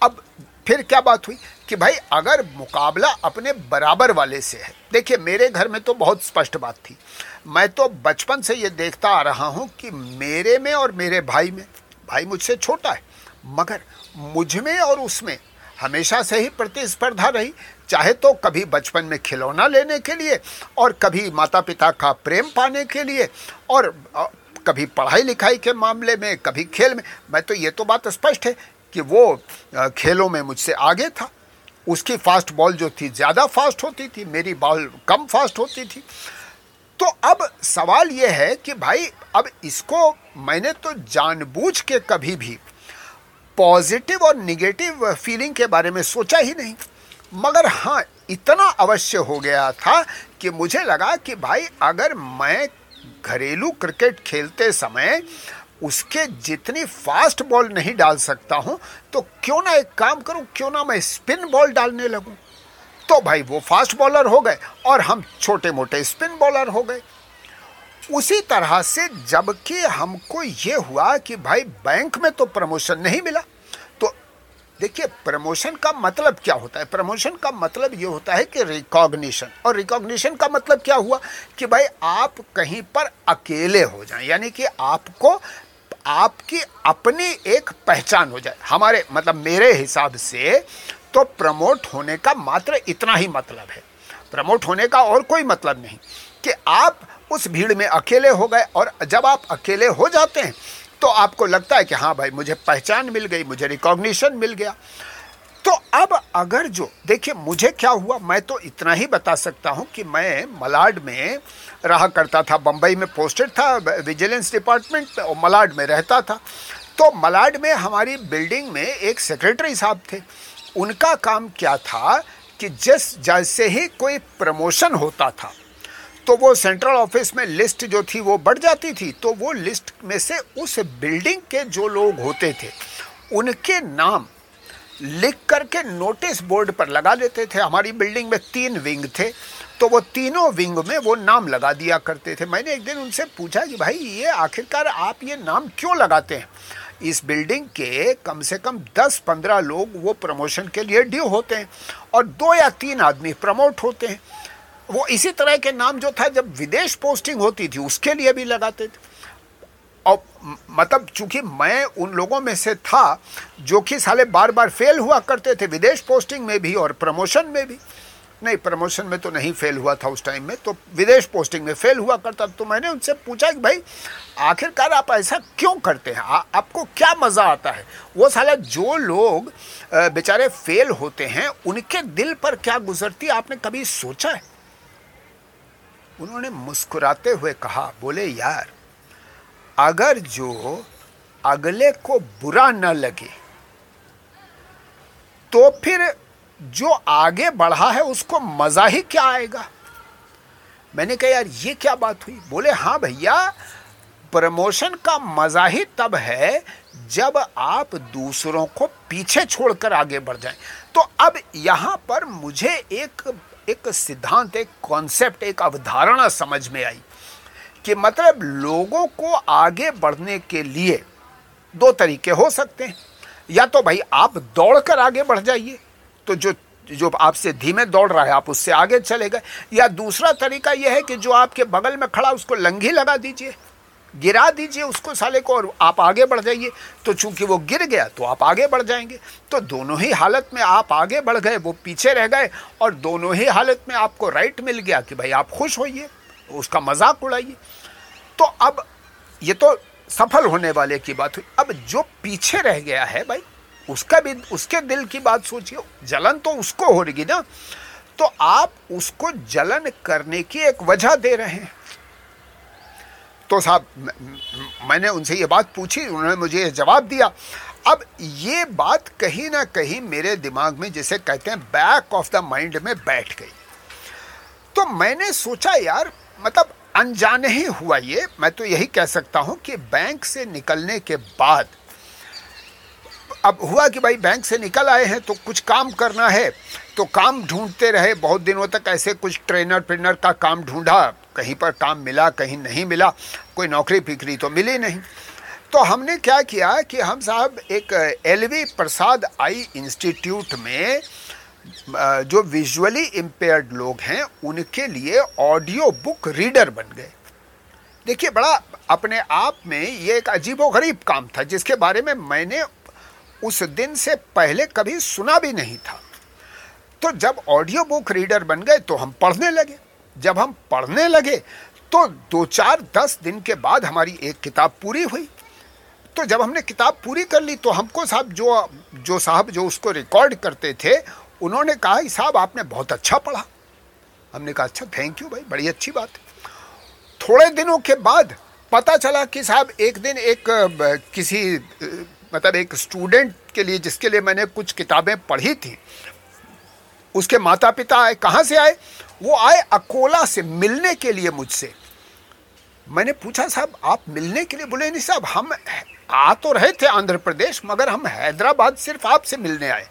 अब फिर क्या बात हुई कि भाई अगर मुकाबला अपने बराबर वाले से है, देखिए मेरे घर में तो बहुत स्पष्ट बात थी। मैं तो बचपन से ये देखता आ रहा हूँ कि मेरे में और मेरे भाई में, भाई मुझसे छोटा है, मगर मुझमें और उसमें हमेशा से ही प्रतिस्पर्धा रही, चाहे तो कभी बचपन में खिलौना लेने के लिए और कभी माता पिता का प्रेम पाने के लिए और कभी पढ़ाई लिखाई के मामले में, कभी खेल में। मैं तो ये तो बात स्पष्ट है कि वो खेलों में मुझसे आगे था। उसकी फास्ट बॉल जो थी, ज़्यादा फास्ट होती थी, मेरी बॉल कम फास्ट होती थी। तो अब सवाल ये है कि भाई, अब इसको मैंने तो जानबूझ के कभी भी पॉजिटिव और निगेटिव फीलिंग के बारे में सोचा ही नहीं। मगर हाँ इतना अवश्य हो गया था कि मुझे लगा कि भाई, अगर मैं घरेलू क्रिकेट खेलते समय उसके जितनी फास्ट बॉल नहीं डाल सकता हूँ तो क्यों ना एक काम करूँ, क्यों ना मैं स्पिन बॉल डालने लगूं? तो भाई वो फास्ट बॉलर हो गए और हम छोटे मोटे स्पिन बॉलर हो गए। उसी तरह से जबकि हमको ये हुआ कि भाई बैंक में तो प्रमोशन नहीं मिला देखिए, प्रमोशन का मतलब क्या होता है? प्रमोशन का मतलब ये होता है कि रिकॉग्निशन और रिकॉग्निशन का मतलब क्या हुआ? कि भाई आप कहीं पर अकेले हो जाएँ, यानी कि आपको, आपकी अपनी एक पहचान हो जाए। हमारे मतलब मेरे हिसाब से तो प्रमोट होने का मात्र इतना ही मतलब है। प्रमोट होने का और कोई मतलब नहीं कि आप उस भीड़ में अकेले हो गए और जब आप अकेले हो जाते हैं तो आपको लगता है कि हाँ भाई, मुझे पहचान मिल गई, मुझे रिकॉग्निशन मिल गया। तो अब अगर जो, देखिए, मुझे क्या हुआ, मैं तो इतना ही बता सकता हूँ कि मैं मलाड में रहा करता था बम्बई में पोस्टेड था विजिलेंस डिपार्टमेंट और मलाड में रहता था। तो मलाड में हमारी बिल्डिंग में एक सेक्रेटरी साहब थे। उनका काम क्या था कि जिस, जैसे ही कोई प्रमोशन होता था तो वो सेंट्रल ऑफ़िस में लिस्ट जो थी वो बढ़ जाती थी तो वो लिस्ट में से उस बिल्डिंग के जो लोग होते थे, उनके नाम लिख करके नोटिस बोर्ड पर लगा देते थे। हमारी बिल्डिंग में तीन विंग थे तो वो तीनों विंग में वो नाम लगा दिया करते थे। मैंने एक दिन उनसे पूछा कि भाई, ये आखिरकार आप ये नाम क्यों लगाते हैं? इस बिल्डिंग के कम से कम 10-15 लोग वो प्रमोशन के लिए ड्यू होते हैं और दो या तीन आदमी प्रमोट होते हैं। वो इसी तरह के नाम जो था जब विदेश पोस्टिंग होती थी उसके लिए भी लगाते थे। और मतलब चूँकि मैं उन लोगों में से था जो कि साले बार बार फेल हुआ करते थे विदेश पोस्टिंग में भी और प्रमोशन में भी। नहीं प्रमोशन में तो नहीं फेल हुआ था उस टाइम में तो विदेश पोस्टिंग में फेल हुआ करता तो मैंने उनसे पूछा कि भाई आखिरकार आप ऐसा क्यों करते हैं? आ, आपको क्या मज़ा आता है? वो साला जो लोग बेचारे फेल होते हैं उनके दिल पर क्या गुजरती आपने कभी सोचा है? उन्होंने मुस्कुराते हुए कहा, बोले, यार, अगर जो अगले को बुरा न लगे तो फिर जो आगे बढ़ा है उसको मज़ा ही क्या आएगा? मैंने कहा, यार, ये क्या बात हुई? बोले हाँ भैया, प्रमोशन का मज़ा ही तब है जब आप दूसरों को पीछे छोड़कर आगे बढ़ जाएँ। तो अब यहाँ पर मुझे एक एक सिद्धांत, एक कॉन्सेप्ट एक अवधारणा समझ में आई कि मतलब लोगों को आगे बढ़ने के लिए दो तरीके हो सकते हैं। या तो भाई आप दौड़कर आगे बढ़ जाइए तो जो जो आपसे धीमे दौड़ रहा है, आप उससे आगे चले गए। या दूसरा तरीका यह है कि जो आपके बगल में खड़ा उसको लंघी लगा दीजिए। गिरा दीजिए उसको साले को और आप आगे बढ़ जाइए। तो चूँकि वो गिर गया तो आप आगे बढ़ जाएँगे। तो दोनों ही हालत में आप आगे बढ़ गए, वो पीछे रह गए और दोनों ही हालत में आपको राइट मिल गया कि भाई आप खुश होइए, उसका मज़ाक उड़ाइए। तो अब ये तो सफल होने वाले की बात हुई। अब जो पीछे रह गया है भाई, उसका भी, उसके दिल की बात सोचिए, जलन तो उसको हो रही ना। तो आप उसको जलन करने की एक वजह दे रहे हैं। तो साहब मैंने उनसे ये बात पूछी, उन्होंने मुझे जवाब दिया। अब ये बात कहीं ना कहीं मेरे दिमाग में जिसे कहते हैं बैक ऑफ़ द माइंड में बैठ गई। तो मैंने सोचा, यार मतलब अनजाने ही हुआ ये। मैं तो यही कह सकता हूँ कि बैंक से निकलने के बाद, अब हुआ कि भाई बैंक से निकल आए हैं तो कुछ काम करना है। तो काम ढूंढते रहे, बहुत दिनों तक ऐसे कुछ ट्रेनर ट्रेनर का काम ढूंढा। कहीं पर काम मिला, कहीं नहीं मिला, कोई नौकरी फिक्री तो मिली नहीं। तो हमने क्या किया कि हम साहब एक एलवी प्रसाद आई इंस्टीट्यूट में जो विजुअली इम्पेयर्ड लोग हैं, उनके लिए ऑडियो बुक रीडर बन गए। देखिए, बड़ा अपने आप में ये एक अजीबो गरीब काम था, जिसके बारे में मैंने उस दिन से पहले कभी सुना भी नहीं था। तो जब ऑडियो बुक रीडर बन गए तो हम पढ़ने लगे। जब हम पढ़ने लगे तो दो चार दस दिन के बाद हमारी एक किताब पूरी हुई। तो जब हमने किताब पूरी कर ली तो हमको साहब जो जो साहब जो उसको रिकॉर्ड करते थे, उन्होंने कहा साहब आपने बहुत अच्छा पढ़ा। हमने कहा अच्छा थैंक यू भाई, बड़ी अच्छी बात। थोड़े दिनों के बाद पता चला कि साहब एक दिन एक, किसी मतलब एक स्टूडेंट के लिए, जिसके लिए मैंने कुछ किताबें पढ़ी थी उसके माता पिता आए, कहाँ से आए? वो आए अकोला से मिलने के लिए मुझसे। मैंने पूछा, साहब, आप मिलने के लिए बोले नहीं साहब? हम आ तो रहे थे आंध्र प्रदेश, मगर हम हैदराबाद सिर्फ़ आपसे मिलने आए।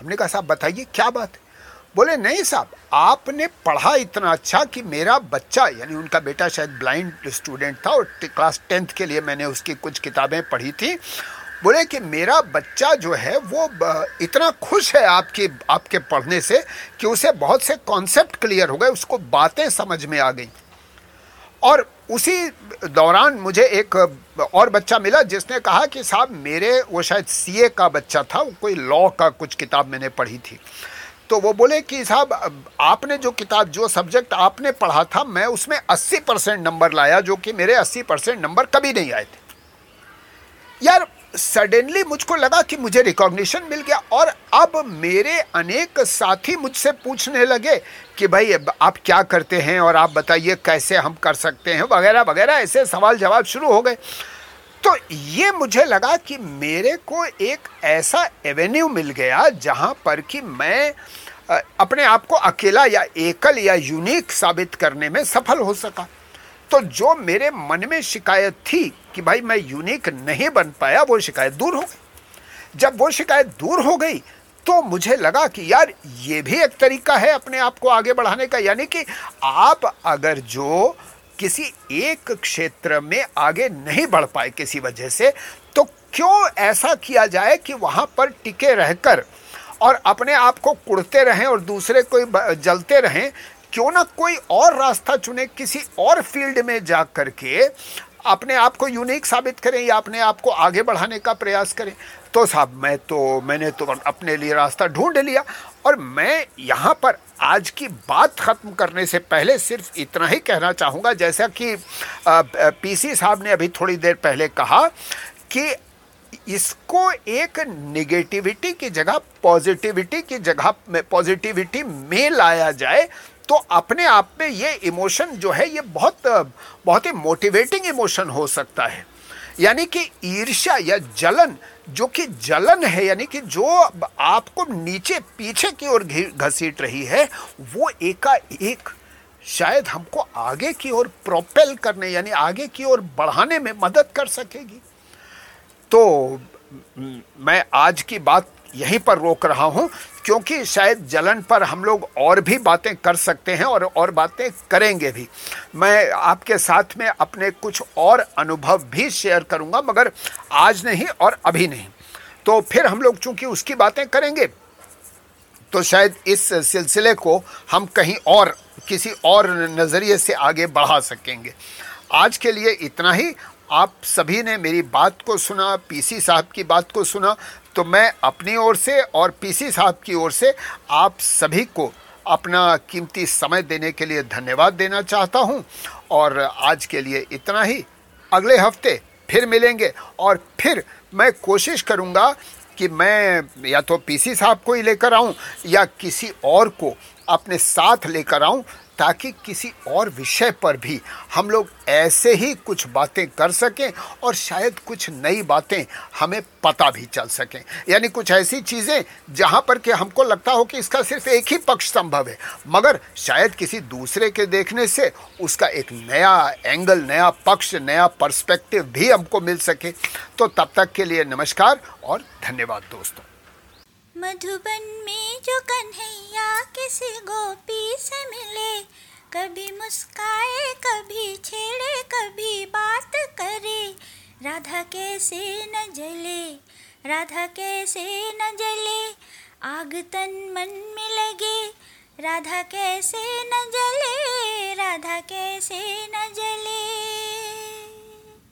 हमने कहा, साहब, बताइए क्या बात है? बोले, नहीं साहब, आपने पढ़ा इतना अच्छा कि मेरा बच्चा, यानी उनका बेटा शायद ब्लाइंड स्टूडेंट था और क्लास टेंथ के लिए मैंने उसकी कुछ किताबें पढ़ी थी बोले कि मेरा बच्चा जो है, वो इतना खुश है आपके आपके पढ़ने से कि उसे बहुत से कॉन्सेप्ट क्लियर हो गए, उसको बातें समझ में आ गई। और उसी दौरान मुझे एक और बच्चा मिला जिसने कहा कि, साहब, मेरे, वो शायद सीए का बच्चा था, कोई लॉ का कुछ किताब मैंने पढ़ी थी। तो वो बोले कि, साहब आपने जो किताब, जो सब्जेक्ट आपने पढ़ा था, मैं उसमें 80 परसेंट नंबर लाया, जो कि मेरे 80 परसेंट नंबर कभी नहीं आए थे। यार सडनली मुझको लगा कि मुझे रिकॉग्निशन मिल गया और अब मेरे अनेक साथी मुझसे पूछने लगे कि भाई आप क्या करते हैं और आप बताइए कैसे हम कर सकते हैं, वगैरह वगैरह, ऐसे सवाल जवाब शुरू हो गए। तो ये मुझे लगा कि मेरे को एक ऐसा एवेन्यू मिल गया जहाँ पर कि मैं अपने आप को अकेला या एकल या यूनिक साबित करने में सफल हो सका। तो जो मेरे मन में शिकायत थी कि भाई मैं यूनिक नहीं बन पाया, वो शिकायत दूर हो गई। जब वो शिकायत दूर हो गई तो मुझे लगा कि यार, ये भी एक तरीका है अपने आप को आगे बढ़ाने का। यानी कि आप अगर जो किसी एक क्षेत्र में आगे नहीं बढ़ पाए किसी वजह से तो क्यों ऐसा किया जाए कि वहाँ पर टिके रहकर और अपने आप को कुड़ते रहें और दूसरे को जलते रहें क्यों ना कोई और रास्ता चुने किसी और फ़ील्ड में जा करके अपने आप को यूनिक साबित करें या अपने आप को आगे बढ़ाने का प्रयास करें। तो साहब, मैं तो मैंने तो अपने लिए रास्ता ढूंढ लिया और मैं यहाँ पर आज की बात ख़त्म करने से पहले सिर्फ़ इतना ही कहना चाहूँगा। जैसा कि पीसी साहब ने अभी थोड़ी देर पहले कहा कि इसको एक निगेटिविटी की जगह पॉजिटिविटी की जगह में पॉजिटिविटी में लाया जाए तो अपने आप में ये इमोशन जो है, ये बहुत बहुत ही मोटिवेटिंग इमोशन हो सकता है। यानी कि ईर्ष्या या जलन, जो कि जलन है, यानी कि जो आपको नीचे पीछे की ओर घसीट रही है, वो एकाएक शायद हमको आगे की ओर प्रोपेल करने, यानी आगे की ओर बढ़ाने में मदद कर सकेगी। तो मैं आज की बात यहीं पर रोक रहा हूँ। क्योंकि शायद जलन पर हम लोग और भी बातें कर सकते हैं और और बातें करेंगे भी। मैं आपके साथ में अपने कुछ और अनुभव भी शेयर करूँगा, मगर आज नहीं और अभी नहीं। तो फिर हम लोग चूँकि उसकी बातें करेंगे तो शायद इस सिलसिले को हम कहीं और, किसी और नज़रिए से आगे बढ़ा सकेंगे। आज के लिए इतना ही। आप सभी ने मेरी बात को सुना, पीसी साहब की बात को सुना तो मैं अपनी ओर से और पीसी साहब की ओर से आप सभी को अपना कीमती समय देने के लिए धन्यवाद देना चाहता हूँ। और आज के लिए इतना ही। अगले हफ़्ते फिर मिलेंगे। और फिर मैं कोशिश करूँगा कि मैं या तो पीसी साहब को ही लेकर आऊँ या किसी और को अपने साथ लेकर आऊँ ताकि किसी और विषय पर भी हम लोग ऐसे ही कुछ बातें कर सकें और शायद कुछ नई बातें हमें पता भी चल सकें। यानी कुछ ऐसी चीज़ें जहाँ पर कि हमको लगता हो कि इसका सिर्फ़ एक ही पक्ष संभव है, मगर शायद किसी दूसरे के देखने से उसका एक नया एंगल नया पक्ष, नया पर्सपेक्टिव भी हमको मिल सके। तो तब तक के लिए नमस्कार और धन्यवाद दोस्तों। मधुबन में जो कन्हैया किसी गोपी से मिले, कभी मुस्काए, कभी छेड़े, कभी बात करे, राधा कैसे न जले, राधा कैसे न जले आग तन मन में लगे, राधा कैसे न जले, राधा कैसे न